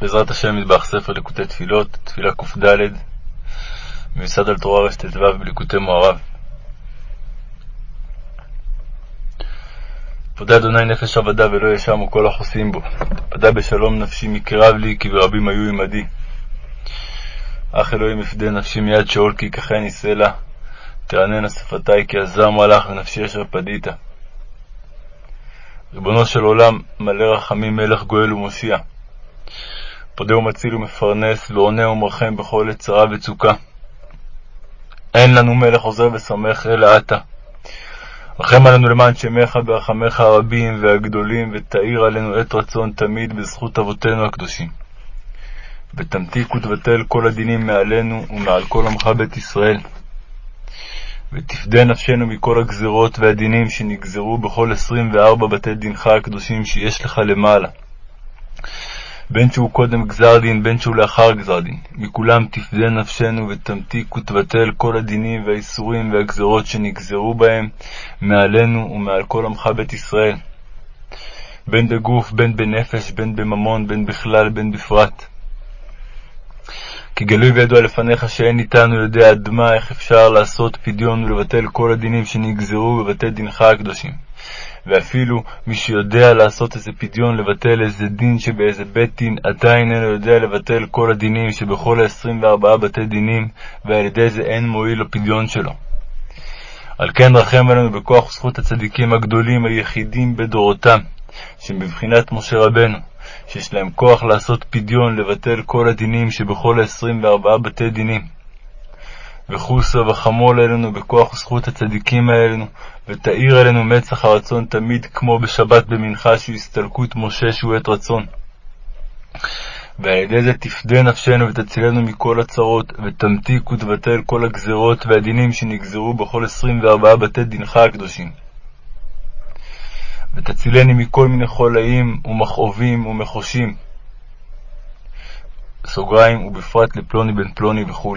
בעזרת השם מטבח ספר ליקוטי תפילות, תפילה קד, מיוסד על תורה רט"ו בליקוטי מוהר"ב. פודה אדוני נפש עבדה ולא ישמו כל החוסים בו. עדה בשלום נפשי מקרב לי כי ברבים היו עמדי. אך אלוהים יפדה נפשי מיד שאול כי ייקחני סלע. תרננה שפתי כי עזר מלאך ונפשי אשר פדית. ריבונו של עולם, מלא רחמים מלך גואל ומושיע. פודה ומציל ומפרנס, ועונה ומרחם בכל עת צרה וצוקה. אין לנו מלך עוזר וסומך אלא אתה. רחם עלינו למען שמך ברחמיך הרבים והגדולים, ותאיר עלינו עת רצון תמיד בזכות אבותינו הקדושים. ותמתיק ותבטל כל הדינים מעלינו ומעל כל עמך בית ישראל. ותפדה נפשנו מכל הגזרות והדינים שנגזרו בכל עשרים וארבע בתי דינך הקדושים שיש לך למעלה. בין שהוא קודם גזר דין, בין שהוא לאחר גזר דין. מכולם תפדה נפשנו ותמתיק ותבטל כל הדינים והאיסורים והגזרות שנגזרו בהם מעלינו ומעל כל עמך בית ישראל. בין בגוף, בין בנפש, בין בממון, בין בכלל, בין בפרט. כי גלוי וידוע לפניך שאין איתנו יודע עד מה איך אפשר לעשות פדיון ולבטל כל הדינים שנגזרו בבתי דינך הקדושים. ואפילו מי שיודע לעשות איזה פדיון לבטל איזה דין שבאיזה בית דין, עדיין אינו יודע לבטל כל הדינים שבכל ה-24 בתי דינים, ועל ידי זה אין מועיל לפדיון שלו. על כן רחם עלינו בכוח וזכות הצדיקים הגדולים היחידים בדורותם, שבבחינת משה רבנו, שיש להם כוח לעשות פדיון לבטל כל הדינים שבכל ה-24 בתי דינים. וחוסה וחמול עלינו בכוח וזכות הצדיקים האלנו, ותאיר עלינו מצח הרצון תמיד כמו בשבת במנחה שהוא הסתלקות משה שהוא עת רצון. ועל ידי זה תפדה נפשנו ותצילנו מכל הצרות, ותמתיק ותבטל כל הגזרות והדינים שנגזרו בכל עשרים וארבעה בתי דינך הקדושים. ותצילני מכל מיני חולאים ומכאובים ומחושים, סוגריים, ובפרט לפלוני בן פלוני וכו'.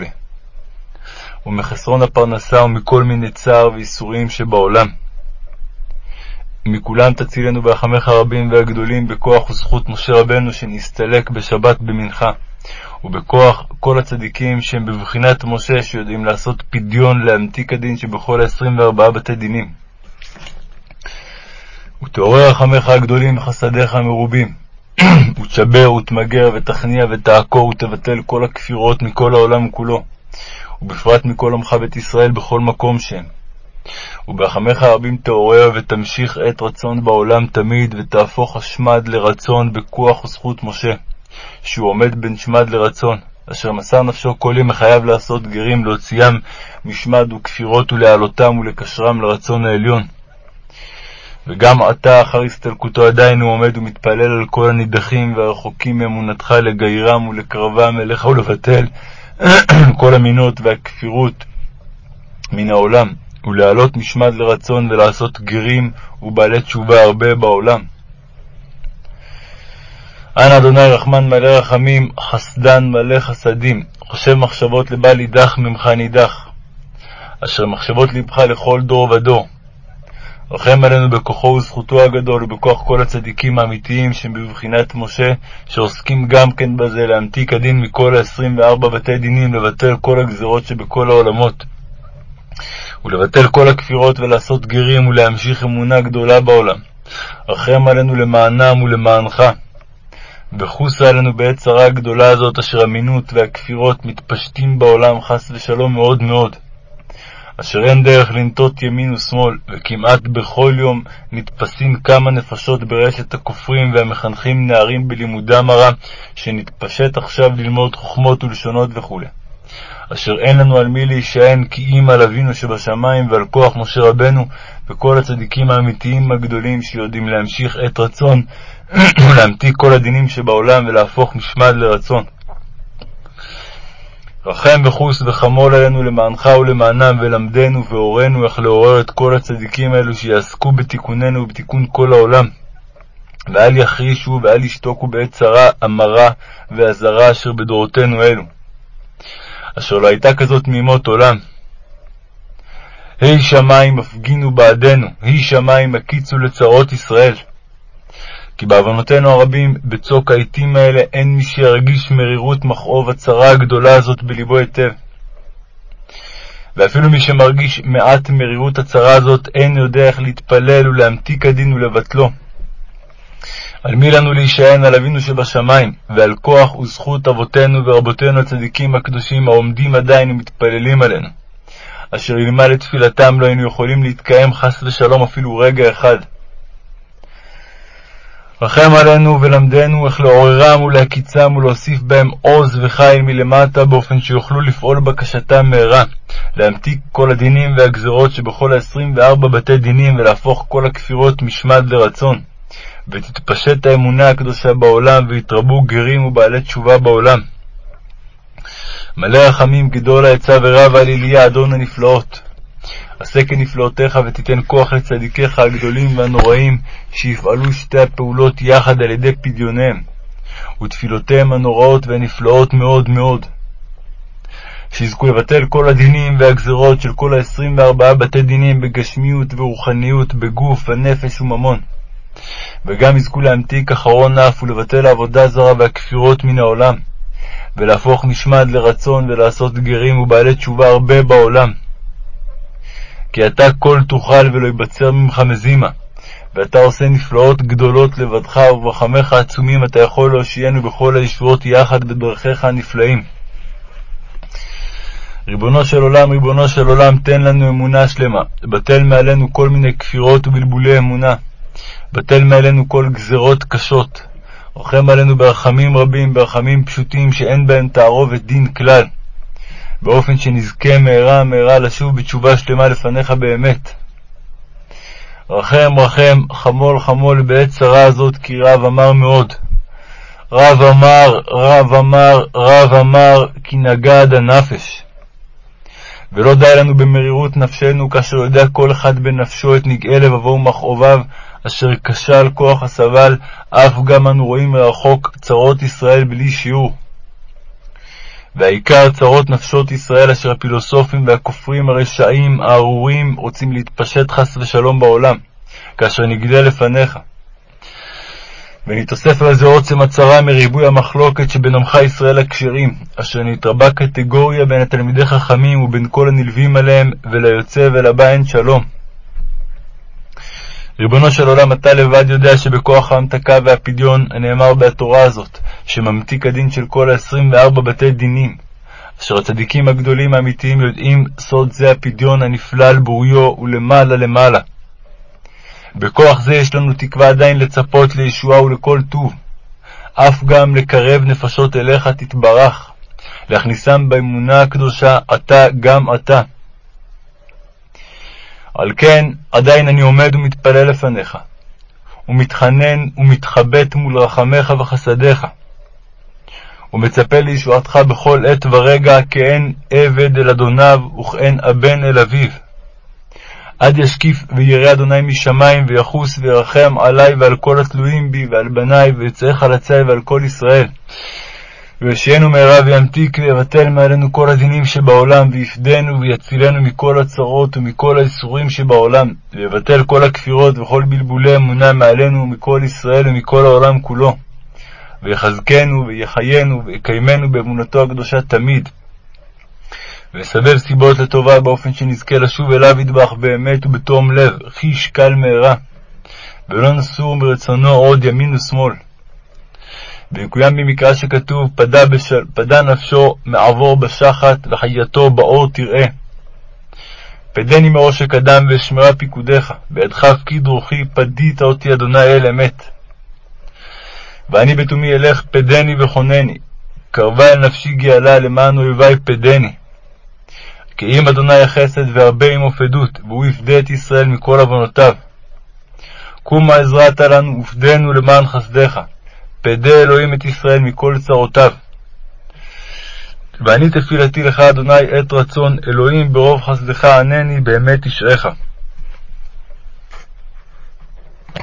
ומחסרון הפרנסה ומכל מיני צער ואיסורים שבעולם. מכולם תצילנו ברחמך הרבים והגדולים בכוח וזכות משה רבנו שנסתלק בשבת במנחה, ובכוח כל הצדיקים שהם בבחינת משה שיודעים לעשות פדיון להמתיק הדין שבכל ה-24 בתי דינים. ותעורר רחמך הגדולים וחסדיך המרובים, ותשבר ותמגר ותכניע ותעקור ותבטל כל הכפירות מכל העולם כולו. ובפרט מכל עמך בית ישראל בכל מקום שהם. וברחמך הרבים תעורר ותמשיך עת רצון בעולם תמיד, ותהפוך השמד לרצון בכוח וזכות משה, שהוא עומד בין שמד לרצון, אשר מסר נפשו כל יום החייב לעשות גרים, להוציאם משמד וכפירות ולהעלותם ולקשרם לרצון העליון. וגם עתה, אחר הסתלקותו עדיין הוא עומד ומתפלל על כל הנידחים והרחוקים מאמונתך לגיירם ולקרבם אליך ולבטל כל המינות והכפירות מן העולם, ולהעלות משמד לרצון ולעשות גרים ובעלי תשובה הרבה בעולם. אנא אדוני רחמן מלא רחמים, חסדן מלא חסדים, חושב מחשבות לבל יידח ממך נידח, אשר מחשבות לבך לכל דור ודור. רחם עלינו בכוחו וזכותו הגדול, ובכוח כל הצדיקים האמיתיים שהם בבחינת משה, שעוסקים גם כן בזה להמתיק הדין מכל העשרים וארבע בתי דינים, לבטל כל הגזרות שבכל העולמות, ולבטל כל הכפירות ולעשות גרים ולהמשיך אמונה גדולה בעולם. רחם עלינו למענם ולמענך. וחוסה עלינו בעת צרה הגדולה הזאת, אשר המינות והכפירות מתפשטים בעולם חס ושלום מאוד מאוד. אשר אין דרך לנטות ימין ושמאל, וכמעט בכל יום נתפסים כמה נפשות ברשת הכופרים והמחנכים נערים בלימודם הרע, שנתפשט עכשיו ללמוד חוכמות ולשונות וכו'. אשר אין לנו על מי להישען כי אם על אבינו שבשמיים ועל כוח משה רבנו וכל הצדיקים האמיתיים הגדולים שיודעים להמשיך עת רצון ולהמתיק כל הדינים שבעולם ולהפוך משמד לרצון. רחם וחוס וחמול עלינו למענך ולמענם, ולמדנו והורנו איך לעורר את כל הצדיקים האלו שיעסקו בתיקוננו ובתיקון כל העולם. ואל יחרישו ואל ישתוקו בעת צרה, המרה והזרה אשר בדורותינו אלו. אשר לא הייתה כזאת מימות עולם. היי שמיים הפגינו בעדנו, היי שמיים הקיצו לצרות ישראל. כי בעוונותינו הרבים, בצוק העתים האלה, אין מי שירגיש מרירות מכאוב הצרה הגדולה הזאת בלבו היטב. ואפילו מי שמרגיש מעט מרירות הצרה הזאת, אין יודע איך להתפלל ולהמתיק הדין ולבטלו. על מי לנו להישען על אבינו שבשמיים, ועל כוח וזכות אבותינו ורבותינו הצדיקים הקדושים העומדים עדיין ומתפללים עלינו, אשר ילמד את תפילתם לא היינו יכולים להתקיים חס ושלום אפילו רגע אחד. רחם עלינו ולמדנו איך לעוררם ולהקיצם ולהוסיף בהם עוז וחיל מלמטה, באופן שיוכלו לפעול בקשתם מהרה, להמתיק כל הדינים והגזרות שבכל העשרים וארבע בתי דינים, ולהפוך כל הכפירות משמד לרצון. ותתפשט האמונה הקדושה בעולם, ויתרבו גרים ובעלי תשובה בעולם. מלא רחמים גדול העצה ורב על אליה אדון הנפלאות. עשה כנפלאותיך ותיתן כוח לצדיקיך הגדולים והנוראים, שיפעלו שתי הפעולות יחד על ידי פדיוניהם, ותפילותיהם הנוראות והנפלאות מאוד מאוד. שיזכו לבטל כל הדינים והגזרות של כל העשרים וארבעה בתי דינים בגשמיות ורוחניות, בגוף, הנפש וממון. וגם יזכו להמתיק אחרון אף ולבטל העבודה זרה והכפירות מן העולם, ולהפוך משמד לרצון ולעשות גרים ובעלי תשובה הרבה בעולם. כי אתה כל תוכל ולא יבצר ממך מזימה, ואתה עושה נפלאות גדולות לבדך, וברחמיך העצומים אתה יכול להושיענו בכל הישועות יחד בדרכיך הנפלאים. ריבונו של עולם, ריבונו של עולם, תן לנו אמונה שלמה, בטל מעלינו כל מיני כפירות ובלבולי אמונה, בטל מעלינו כל גזרות קשות, רחם עלינו ברחמים רבים, ברחמים פשוטים שאין בהם תערובת דין כלל. באופן שנזכה מהרה מהרה לשוב בתשובה שלמה לפניך באמת. רחם רחם, חמול חמול בעת צרה הזאת, כי רב אמר מאוד. רב אמר, רב אמר, רב אמר, כי נגע עד הנפש. ולא די לנו במרירות נפשנו, כאשר יודע כל אחד בנפשו את נגעי לבבו ומכאוביו, אשר כשל כוח הסבל, אף גם אנו רואים מרחוק צרות ישראל בלי שיעור. והעיקר צרות נפשות ישראל, אשר הפילוסופים והכופרים הרשעים הארורים רוצים להתפשט חס ושלום בעולם, כאשר נגלה לפניך. ונתאסף על זה עוצם הצרה מריבוי המחלוקת שבין עמך ישראל הכשרים, אשר נתרבה קטגוריה בין התלמידי חכמים ובין כל הנלווים עליהם, וליוצא ולבא אין שלום. ריבונו של עולם, אתה לבד יודע שבכוח ההמתקה והפדיון הנאמר בתורה הזאת, שממתיק הדין של כל העשרים וארבע בתי דינים, אשר הצדיקים הגדולים האמיתיים יודעים סוד זה הפדיון הנפלא על בוריו ולמעלה למעלה. בכוח זה יש לנו תקווה עדיין לצפות לישועה ולכל טוב, אף גם לקרב נפשות אליך תתברך, להכניסם באמונה הקדושה, אתה גם אתה. על כן, עדיין אני עומד ומתפלל לפניך, ומתחנן ומתחבט מול רחמיך וחסדיך, ומצפה לישועתך בכל עת ורגע, כאין עבד אל אדוניו, וכאין הבן אל אביו. עד ישקיף וירא אדוני משמיים, ויחוס וירחם עלי ועל כל התלויים בי, ועל בניי, ויצאי חלצי ועל כל ישראל. ויושיענו מהרה וימתיק ויבטל מעלינו כל הדינים שבעולם, ויפדנו ויצילנו מכל הצרות ומכל האיסורים שבעולם, ויבטל כל הכפירות וכל בלבולי אמונה מעלינו ומכל ישראל ומכל העולם כולו. ויחזקנו ויחיינו ויקיימנו באמונתו הקדושה תמיד. ויסבב סיבות לטובה באופן שנזכה לשוב אליו ידבח באמת ובתום לב, חיש קל מהרה, ולא נסור מרצונו עוד ימין ושמאל. ויקוים במקרא שכתוב, פדה, בשל, פדה נפשו מעבור בשחת, וחייתו באור תראה. פדני מעושק אדם ואשמרה פיקודיך, בידך הפקיד רוחי, פדית אותי אדוני אל אמת. ואני בתומי אלך, פדני וכונני, קרבה אל נפשי גאלה, למען אויבי פדני. כי אם אדוני החסד והרבה עמו פדות, והוא יפדה את ישראל מכל עוונותיו. קומה עזרת לנו ופדנו למען חסדך. פדה אלוהים את ישראל מכל צרותיו. ואני תפילתי לך, אדוני, עת רצון, אלוהים ברוב חסדך ענני, באמת תשעך.